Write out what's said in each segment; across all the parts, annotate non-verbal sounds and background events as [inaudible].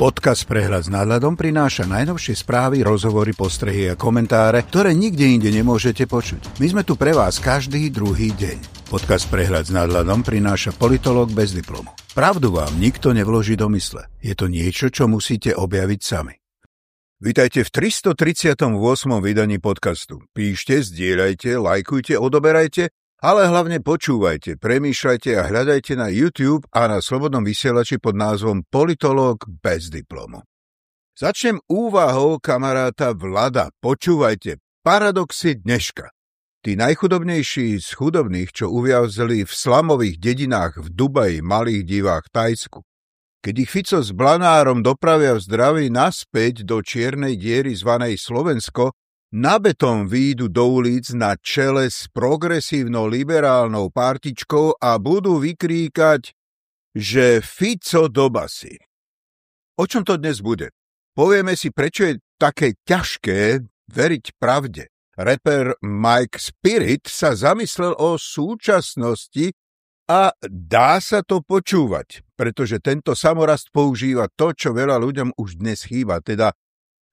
Podcast Prehľad s nadhľadom prináša najnovšie správy, rozhovory, postrehy a komentáre, ktoré nikde inde nemôžete počuť. My sme tu pre vás každý druhý deň. Podcast Prehľad s nadhľadom prináša politolog bez diplomu. Pravdu vám nikto nevloží do mysle. Je to niečo, čo musíte objaviť sami. Vítajte v 338. vydaní podcastu. Píšte, zdieľajte, lajkujte, odoberajte ale hlavne počúvajte, premýšľajte a hľadajte na YouTube a na slobodnom vysielači pod názvom Politológ bez diplomu. Začnem úvahou kamaráta Vlada. Počúvajte, paradoxy dneška. Tí najchudobnejší z chudobných, čo uviazli v slamových dedinách v Dubaji, malých divách Tajsku. Keď ich Fico s Blanárom dopravia v zdraví naspäť do čiernej diery zvanej Slovensko, na betón výjdu do ulic na čele s progresívno-liberálnou partičkou a budú vykríkať, že Fico do basy. O čom to dnes bude? Povieme si, prečo je také ťažké veriť pravde. Reper Mike Spirit sa zamyslel o súčasnosti a dá sa to počúvať, pretože tento samorast používa to, čo veľa ľuďom už dnes chýba, teda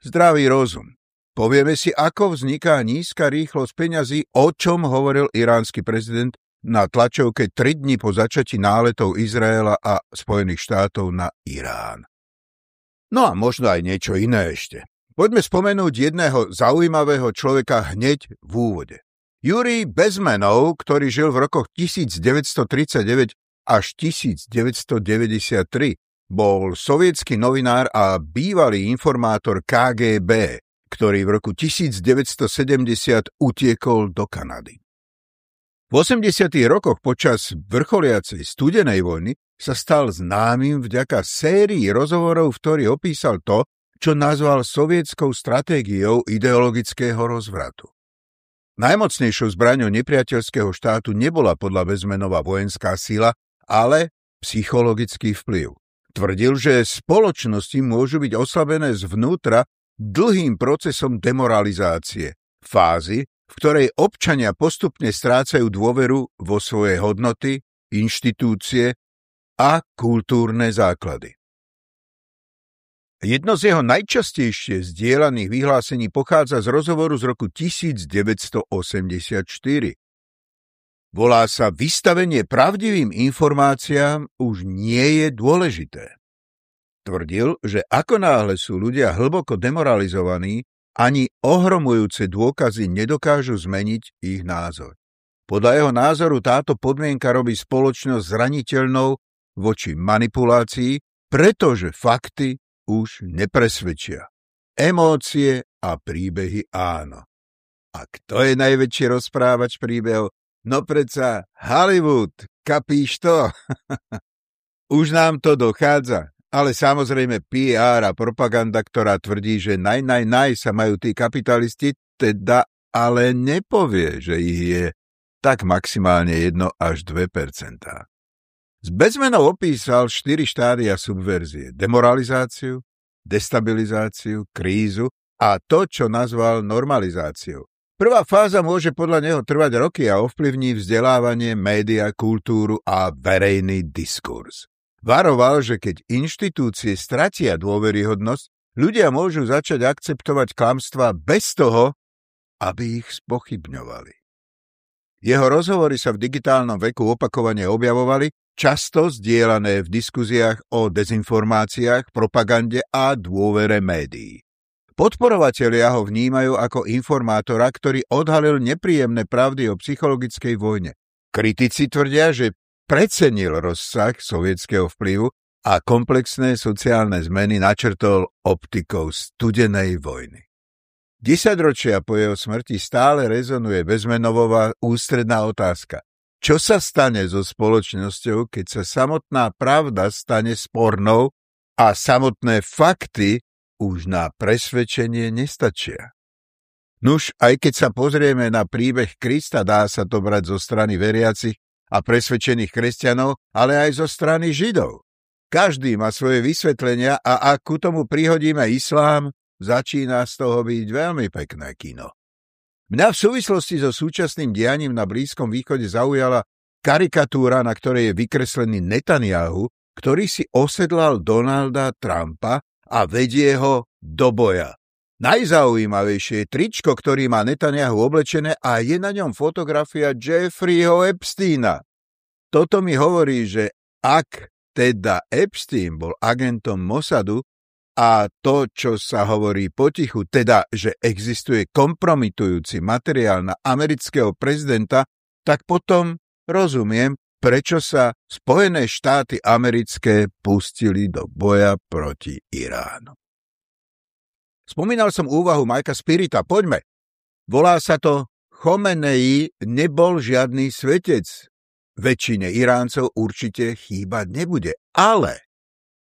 zdravý rozum. Povieme si, ako vzniká nízka rýchlosť peňazí, o čom hovoril iránsky prezident na tlačovke 3 dní po začatí náletov Izraela a Spojených štátov na Irán. No a možno aj niečo iné ešte. Poďme spomenúť jedného zaujímavého človeka hneď v úvode. Jurij Bezmenov, ktorý žil v rokoch 1939 až 1993, bol sovietský novinár a bývalý informátor KGB, ktorý v roku 1970 utiekol do Kanady. V 80. rokoch počas vrcholiacej studenej vojny sa stal známym vďaka sérii rozhovorov, v ktorý opísal to, čo nazval sovietskou stratégiou ideologického rozvratu. Najmocnejšou zbraňou nepriateľského štátu nebola podľa Bezmenova vojenská sila, ale psychologický vplyv. Tvrdil, že spoločnosti môžu byť oslabené zvnútra dlhým procesom demoralizácie, fázy, v ktorej občania postupne strácajú dôveru vo svoje hodnoty, inštitúcie a kultúrne základy. Jedno z jeho najčastejšie zdieľaných vyhlásení pochádza z rozhovoru z roku 1984. Volá sa Vystavenie pravdivým informáciám už nie je dôležité. Tvrdil, že ako náhle sú ľudia hlboko demoralizovaní, ani ohromujúce dôkazy nedokážu zmeniť ich názor. Podľa jeho názoru táto podmienka robí spoločnosť zraniteľnou voči manipulácii, pretože fakty už nepresvedčia. Emócie a príbehy áno. A kto je najväčší rozprávač príbehov? No predsa Hollywood, kapíš to? [laughs] už nám to dochádza. Ale samozrejme PR a propaganda, ktorá tvrdí, že naj, naj, naj sa majú tí kapitalisti, teda ale nepovie, že ich je tak maximálne 1 až 2 Z bezmenov opísal štyri štádia subverzie. Demoralizáciu, destabilizáciu, krízu a to, čo nazval normalizáciou. Prvá fáza môže podľa neho trvať roky a ovplyvní vzdelávanie, média, kultúru a verejný diskurs. Varoval, že keď inštitúcie stratia dôveryhodnosť, ľudia môžu začať akceptovať klamstva bez toho, aby ich spochybňovali. Jeho rozhovory sa v digitálnom veku opakovane objavovali, často zdieľané v diskuziách o dezinformáciách, propagande a dôvere médií. Podporovatelia ho vnímajú ako informátora, ktorý odhalil nepríjemné pravdy o psychologickej vojne. Kritici tvrdia, že precenil rozsah sovietského vplyvu a komplexné sociálne zmeny načrtol optikou studenej vojny. Desaťročia po jeho smrti stále rezonuje bezmenovová ústredná otázka. Čo sa stane so spoločnosťou, keď sa samotná pravda stane spornou a samotné fakty už na presvedčenie nestačia? Nuž, aj keď sa pozrieme na príbeh Krista, dá sa to brať zo strany veriacich a presvedčených kresťanov, ale aj zo strany Židov. Každý má svoje vysvetlenia a ak ku tomu prihodíme islám, začína z toho byť veľmi pekné kino. Mňa v súvislosti so súčasným dianím na Blízkom východe zaujala karikatúra, na ktorej je vykreslený Netanyahu, ktorý si osedlal Donalda Trumpa a vedie ho do boja. Najzaujímavejšie je tričko, ktorý má Netanyahu oblečené a je na ňom fotografia Jeffreyho Epsteina. Toto mi hovorí, že ak teda Epstein bol agentom Mossadu a to, čo sa hovorí potichu, teda, že existuje kompromitujúci materiál na amerického prezidenta, tak potom rozumiem, prečo sa Spojené štáty americké pustili do boja proti Iránu. Spomínal som úvahu Majka Spirita, poďme. Volá sa to Chomenej nebol žiadny svetec. Väčšine Iráncov určite chýbať nebude. Ale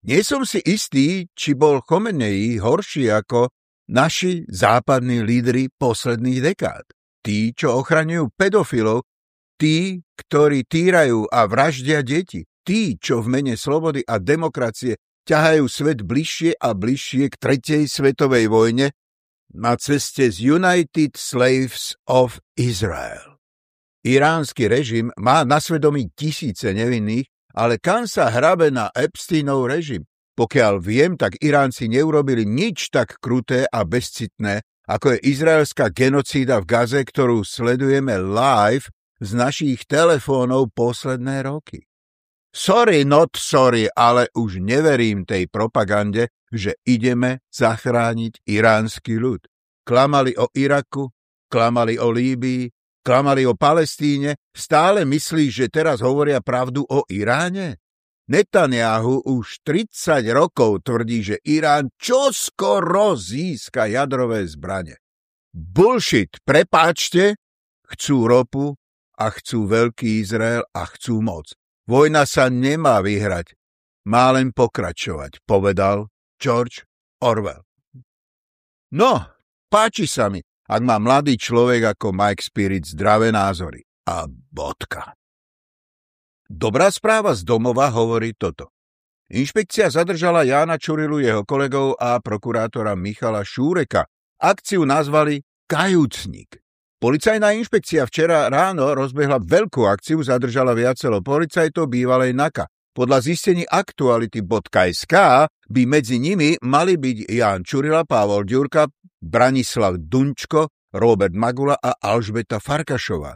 nie som si istý, či bol Chomenej horší ako naši západní lídry posledných dekád. Tí, čo ochraňujú pedofilov, tí, ktorí týrajú a vraždia deti, tí, čo v mene slobody a demokracie ťahajú svet bližšie a bližšie k tretej svetovej vojne na ceste z United Slaves of Israel. Iránsky režim má na svedomí tisíce nevinných, ale kam sa hrabe na Epsteinov režim? Pokiaľ viem, tak Iránci neurobili nič tak kruté a bezcitné, ako je izraelská genocída v Gaze, ktorú sledujeme live z našich telefónov posledné roky. Sorry, not sorry, ale už neverím tej propagande, že ideme zachrániť iránsky ľud. Klamali o Iraku, klamali o Líbii, klamali o Palestíne, stále myslíš, že teraz hovoria pravdu o Iráne? Netanyahu už 30 rokov tvrdí, že Irán čoskoro získa jadrové zbranie. Bullshit, prepáčte, chcú ropu a chcú veľký Izrael a chcú moc. Vojna sa nemá vyhrať, má len pokračovať, povedal George Orwell. No, páči sa mi, ak má mladý človek ako Mike Spirit zdravé názory. A bodka. Dobrá správa z domova hovorí toto. Inšpekcia zadržala Jána Čurilu, jeho kolegov a prokurátora Michala Šúreka. Akciu nazvali Kajúcnik. Policajná inšpekcia včera ráno rozbehla veľkú akciu, zadržala viacero policajtov bývalej NAKA. Podľa zistení aktuality.sk by medzi nimi mali byť Jan Čurila, Pavol Ďurka, Branislav Dunčko, Robert Magula a Alžbeta Farkašová.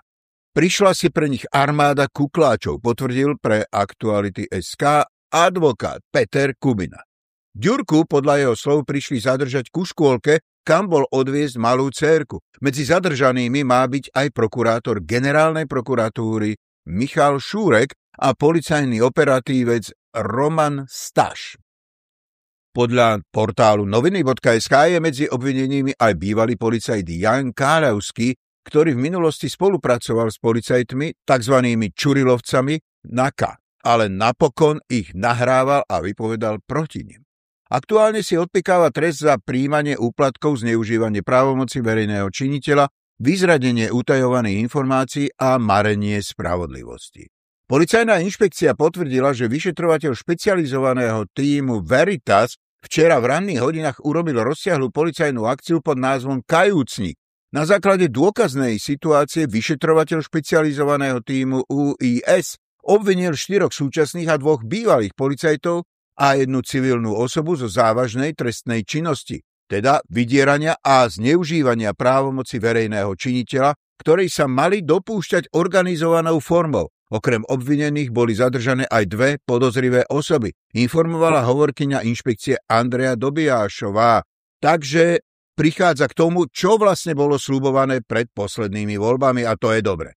Prišla si pre nich armáda kukláčov, potvrdil pre Aktuality SK advokát Peter Kubina. Ďurku podľa jeho slov prišli zadržať ku škôlke, kam bol odviezť malú cérku. Medzi zadržanými má byť aj prokurátor generálnej prokuratúry Michal Šúrek a policajný operatívec Roman Staš. Podľa portálu noviny.sk je medzi obvinenými aj bývalý policajt Jan Káľavský, ktorý v minulosti spolupracoval s policajtmi, tzv. Čurilovcami, NAKA, ale napokon ich nahrával a vypovedal proti nim. Aktuálne si odpikáva trest za príjmanie úplatkov, zneužívanie právomoci verejného činiteľa, vyzradenie utajovaných informácií a marenie spravodlivosti. Policajná inšpekcia potvrdila, že vyšetrovateľ špecializovaného týmu Veritas včera v ranných hodinách urobil rozsiahlu policajnú akciu pod názvom Kajúcnik. Na základe dôkaznej situácie vyšetrovateľ špecializovaného týmu UIS obvinil štyroch súčasných a dvoch bývalých policajtov a jednu civilnú osobu zo závažnej trestnej činnosti, teda vydierania a zneužívania právomoci verejného činiteľa, ktorej sa mali dopúšťať organizovanou formou. Okrem obvinených boli zadržané aj dve podozrivé osoby, informovala hovorkyňa inšpekcie Andrea Dobiášová. Takže prichádza k tomu, čo vlastne bolo slúbované pred poslednými voľbami a to je dobre.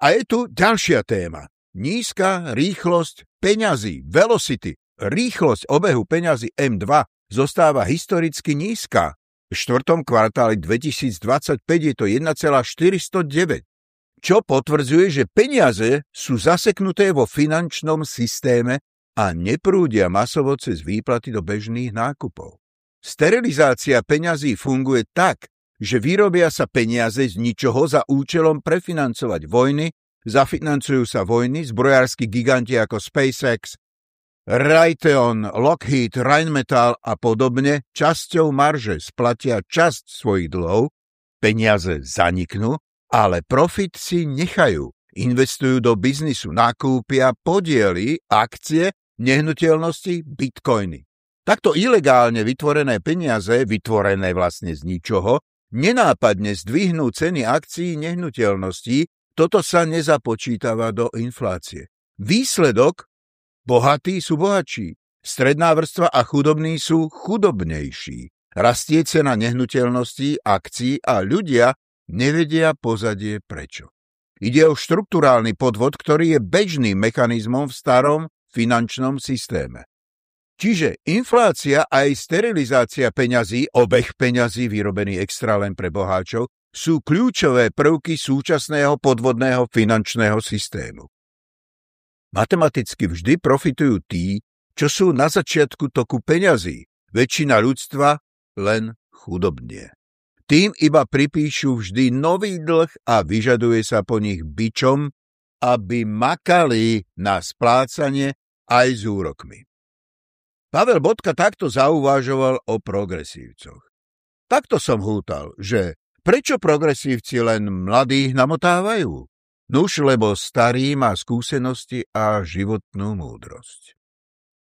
A je tu ďalšia téma. Nízka rýchlosť peňazí, velocity, rýchlosť obehu peňazí M2 zostáva historicky nízka. V štvrtom kvartáli 2025 je to 1,409, čo potvrdzuje, že peniaze sú zaseknuté vo finančnom systéme a neprúdia masovo cez výplaty do bežných nákupov. Sterilizácia peňazí funguje tak, že vyrobia sa peniaze z ničoho za účelom prefinancovať vojny, zafinancujú sa vojny, zbrojársky giganti ako SpaceX, Raytheon, Lockheed, Rheinmetall a podobne časťou marže splatia časť svojich dlhov, peniaze zaniknú, ale profit si nechajú. Investujú do biznisu, nakúpia podiely, akcie, nehnuteľnosti, bitcoiny. Takto ilegálne vytvorené peniaze, vytvorené vlastne z ničoho, nenápadne zdvihnú ceny akcií nehnuteľností, toto sa nezapočítava do inflácie. Výsledok? Bohatí sú bohatší, stredná vrstva a chudobní sú chudobnejší. Rastie cena nehnuteľností, akcií a ľudia nevedia pozadie prečo. Ide o štruktúrálny podvod, ktorý je bežným mechanizmom v starom finančnom systéme. Čiže inflácia a aj sterilizácia peňazí, obeh peňazí vyrobený extra len pre boháčov, sú kľúčové prvky súčasného podvodného finančného systému. Matematicky vždy profitujú tí, čo sú na začiatku toku peňazí. Väčšina ľudstva len chudobnie. Tým iba pripíšu vždy nový dlh a vyžaduje sa po nich byčom, aby makali na splácanie aj s úrokmi. Pavel Bodka takto zauvažoval o progresívcoch. Takto som hútal, že prečo progresívci len mladých namotávajú? Nuž, lebo starý má skúsenosti a životnú múdrosť.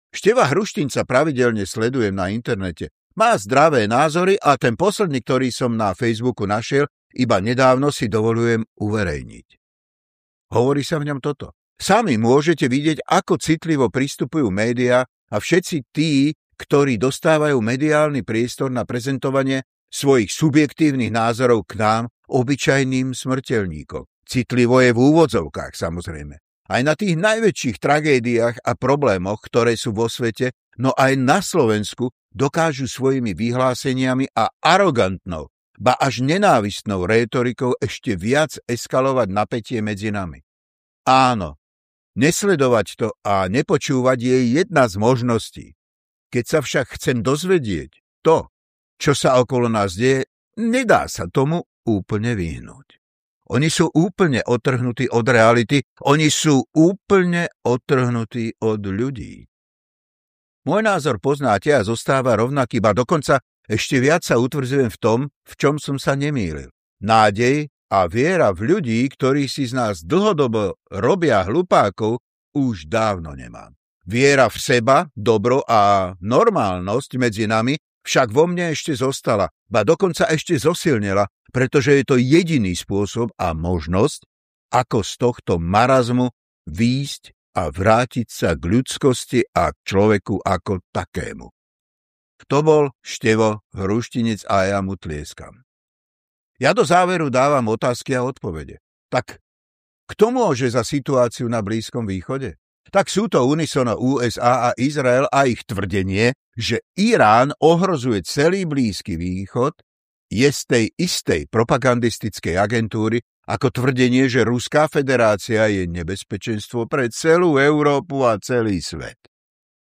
Števa Hruštinca pravidelne sledujem na internete. Má zdravé názory a ten posledný, ktorý som na Facebooku našiel, iba nedávno si dovolujem uverejniť. Hovorí sa v ňom toto. Sami môžete vidieť, ako citlivo pristupujú médiá a všetci tí, ktorí dostávajú mediálny priestor na prezentovanie svojich subjektívnych názorov k nám, obyčajným smrteľníkom. Citlivo je v úvodzovkách, samozrejme. Aj na tých najväčších tragédiách a problémoch, ktoré sú vo svete, no aj na Slovensku, dokážu svojimi vyhláseniami a arogantnou, ba až nenávistnou rétorikou ešte viac eskalovať napätie medzi nami. Áno, Nesledovať to a nepočúvať je jedna z možností. Keď sa však chcem dozvedieť to, čo sa okolo nás deje, nedá sa tomu úplne vyhnúť. Oni sú úplne otrhnutí od reality, oni sú úplne otrhnutí od ľudí. Môj názor poznáte a zostáva rovnaký, ba dokonca ešte viac sa utvrdzujem v tom, v čom som sa nemýlil. Nádej a viera v ľudí, ktorí si z nás dlhodobo robia hlupákov, už dávno nemám. Viera v seba, dobro a normálnosť medzi nami však vo mne ešte zostala, ba dokonca ešte zosilnila, pretože je to jediný spôsob a možnosť, ako z tohto marazmu výjsť a vrátiť sa k ľudskosti a k človeku ako takému. To bol Števo Hruštinec a ja mu tlieskam. Ja do záveru dávam otázky a odpovede. Tak kto môže za situáciu na Blízkom východe? Tak sú to unisono USA a Izrael a ich tvrdenie, že Irán ohrozuje celý Blízky východ, je z tej istej propagandistickej agentúry ako tvrdenie, že Ruská federácia je nebezpečenstvo pre celú Európu a celý svet.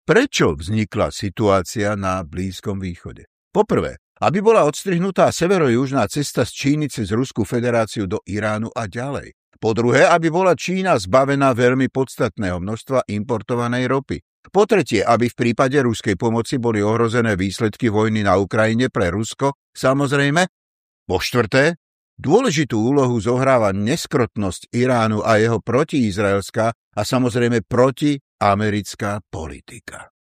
Prečo vznikla situácia na Blízkom východe? Poprvé, aby bola odstrihnutá severo-južná cesta z Číny cez Ruskú federáciu do Iránu a ďalej. Po druhé, aby bola Čína zbavená veľmi podstatného množstva importovanej ropy. Po tretie, aby v prípade ruskej pomoci boli ohrozené výsledky vojny na Ukrajine pre Rusko, samozrejme. Po štvrté, dôležitú úlohu zohráva neskrotnosť Iránu a jeho protiizraelská a samozrejme protiamerická politika.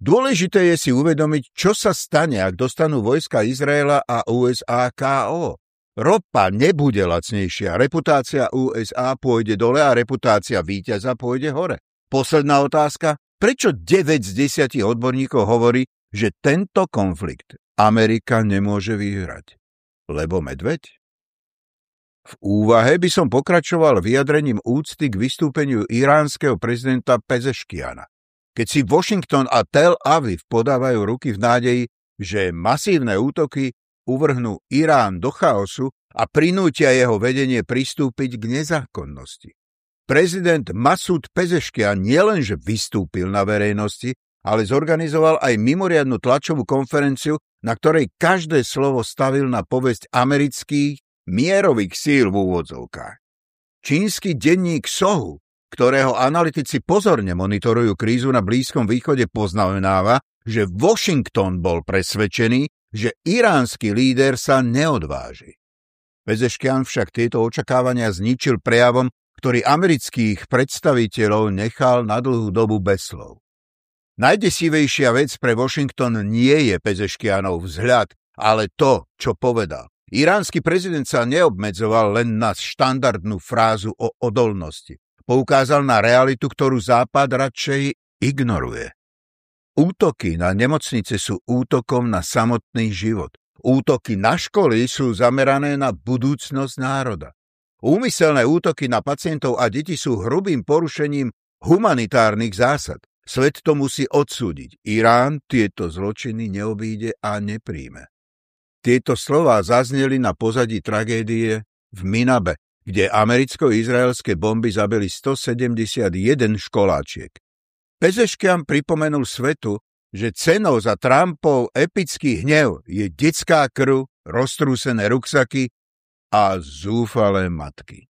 Dôležité je si uvedomiť, čo sa stane, ak dostanú vojska Izraela a USA KO. Ropa nebude lacnejšia, reputácia USA pôjde dole a reputácia víťaza pôjde hore. Posledná otázka. Prečo 9 z 10 odborníkov hovorí, že tento konflikt Amerika nemôže vyhrať? Lebo medveď? V úvahe by som pokračoval vyjadrením úcty k vystúpeniu iránskeho prezidenta Pezeškiana keď si Washington a Tel Aviv podávajú ruky v nádeji, že masívne útoky uvrhnú Irán do chaosu a prinútia jeho vedenie pristúpiť k nezákonnosti. Prezident Masud Pezeškian nielenže vystúpil na verejnosti, ale zorganizoval aj mimoriadnu tlačovú konferenciu, na ktorej každé slovo stavil na povesť amerických mierových síl v úvodzovkách. Čínsky denník Sohu ktorého analytici pozorne monitorujú krízu na Blízkom východe, poznamenáva, že Washington bol presvedčený, že iránsky líder sa neodváži. Pezeškian však tieto očakávania zničil prejavom, ktorý amerických predstaviteľov nechal na dlhú dobu bez slov. Najdesivejšia vec pre Washington nie je Pezeškianov vzhľad, ale to, čo povedal. Iránsky prezident sa neobmedzoval len na štandardnú frázu o odolnosti. Poukázal na realitu, ktorú Západ radšej ignoruje. Útoky na nemocnice sú útokom na samotný život. Útoky na školy sú zamerané na budúcnosť národa. Úmyselné útoky na pacientov a deti sú hrubým porušením humanitárnych zásad. Svet to musí odsúdiť. Irán tieto zločiny neobíde a nepríjme. Tieto slová zazneli na pozadí tragédie v Minabe, kde americko-izraelské bomby zabili 171 školáčiek. Pezeškian pripomenul svetu, že cenou za Trumpov epický hnev je detská krv, roztrúsené ruksaky a zúfalé matky.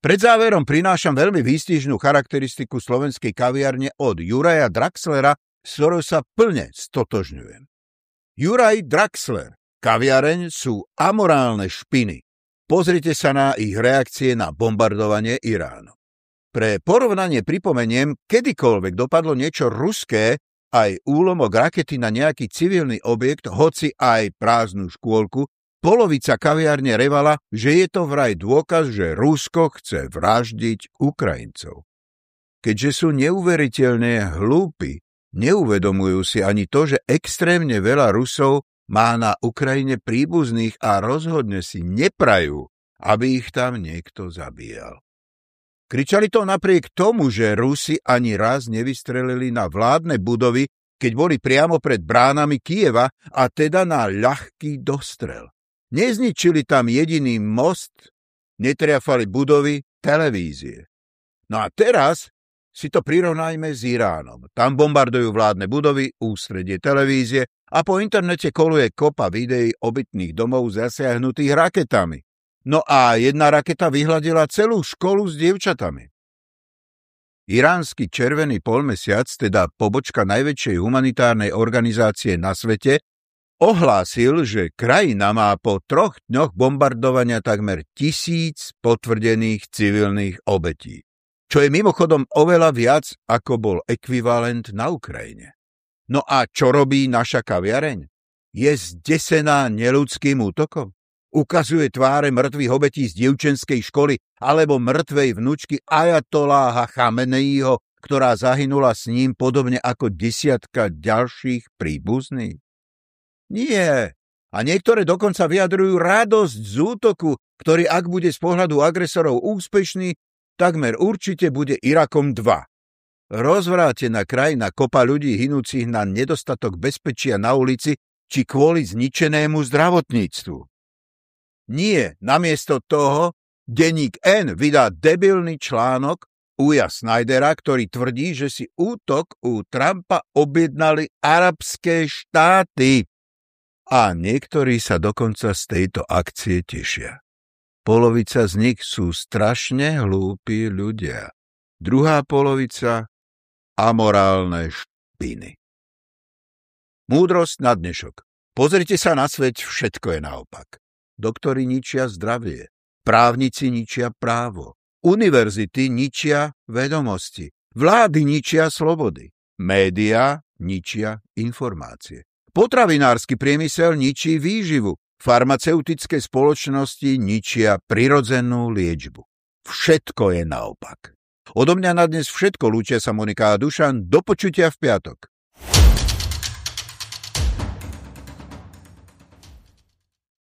Pred záverom prinášam veľmi výstižnú charakteristiku slovenskej kaviarne od Juraja Draxlera, s ktorou sa plne stotožňujem. Juraj Draxler, kaviareň sú amorálne špiny. Pozrite sa na ich reakcie na bombardovanie Iránu. Pre porovnanie pripomeniem, kedykoľvek dopadlo niečo ruské, aj úlomok rakety na nejaký civilný objekt, hoci aj prázdnu škôlku, Polovica kaviárne revala, že je to vraj dôkaz, že Rusko chce vraždiť Ukrajincov. Keďže sú neuveriteľne hlúpi, neuvedomujú si ani to, že extrémne veľa Rusov má na Ukrajine príbuzných a rozhodne si neprajú, aby ich tam niekto zabíjal. Kričali to napriek tomu, že Rusi ani raz nevystrelili na vládne budovy, keď boli priamo pred bránami Kieva a teda na ľahký dostrel. Nezničili tam jediný most, netriafali budovy, televízie. No a teraz si to prirovnajme s Iránom. Tam bombardujú vládne budovy, ústredie televízie a po internete koluje kopa videí obytných domov zasiahnutých raketami. No a jedna raketa vyhľadila celú školu s dievčatami. Iránsky červený polmesiac, teda pobočka najväčšej humanitárnej organizácie na svete, ohlásil, že krajina má po troch dňoch bombardovania takmer tisíc potvrdených civilných obetí, čo je mimochodom oveľa viac, ako bol ekvivalent na Ukrajine. No a čo robí naša kaviareň? Je zdesená neludským útokom? Ukazuje tváre mŕtvych obetí z dievčenskej školy alebo mŕtvej vnučky Ajatoláha Chameneího, ktorá zahynula s ním podobne ako desiatka ďalších príbuzných? Nie. A niektoré dokonca vyjadrujú radosť z útoku, ktorý ak bude z pohľadu agresorov úspešný, takmer určite bude Irakom 2. Rozvrátená krajina kopa ľudí hinúcich na nedostatok bezpečia na ulici či kvôli zničenému zdravotníctvu. Nie, namiesto toho denník N vydá debilný článok Uja Snydera, ktorý tvrdí, že si útok u Trumpa objednali arabské štáty a niektorí sa dokonca z tejto akcie tešia. Polovica z nich sú strašne hlúpi ľudia. Druhá polovica amorálne špiny. Múdrosť na dnešok. Pozrite sa na svet, všetko je naopak. Doktori ničia zdravie, právnici ničia právo, univerzity ničia vedomosti, vlády ničia slobody, médiá ničia informácie. Potravinársky priemysel ničí výživu, farmaceutické spoločnosti ničia prirodzenú liečbu. Všetko je naopak. Odo mňa na dnes všetko, lúčia sa Monika a Dušan, do počutia v piatok.